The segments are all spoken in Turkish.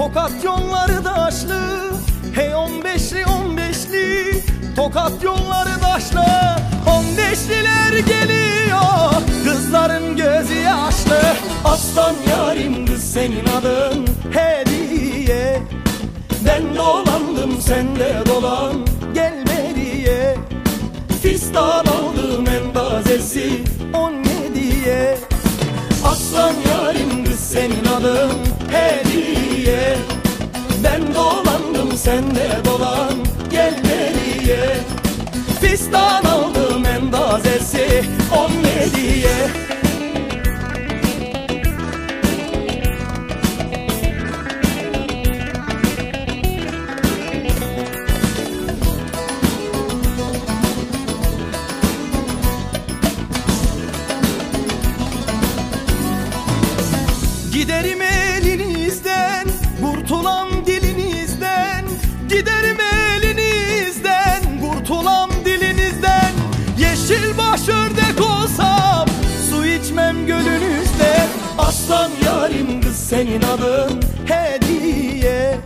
Tokat yolları daşlı. Hey on beşli on beşli Tokat yolları daşlı. On beşliler geliyor Kızların gözü yaşlı. Aslan yarim kız senin adın Hediye. Ben dolandım sen de dolan Gel beriye Fistan aldım en tazesi on yediye. Aslan yarim senin adın Hediye. Ben dolandım sen de dolan Gel beriye Fistan Giderim elinizden Kurtulam dilinizden. Yeşil baş ördek olsam Su içmem gölünüzden Aslan yarim kız senin adın Hediye.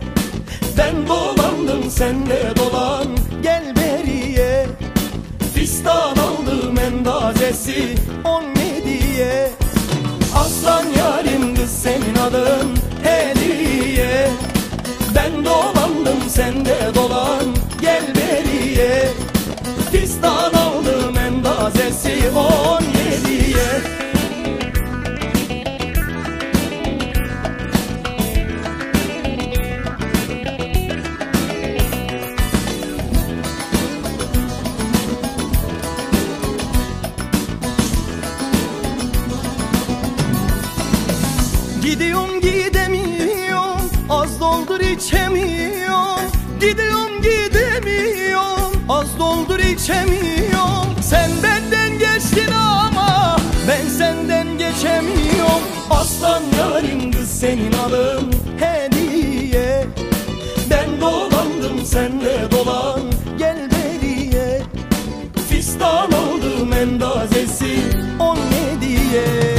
Ben dolandım sen de dolan Gel beriye. Fistan aldım en tazesi on Gidiyorum gidemiyorum Az doldur içemiyorum. Gidiyorum gidemiyorum Az doldur içemiyorum. Sen benden geçtin ama Ben senden geçemiyorum. Aslan yarim kız senin adın Hediye. Ben dolandım sen de dolan Gel beriye Fistan aldım en tazesi on yediye Aslan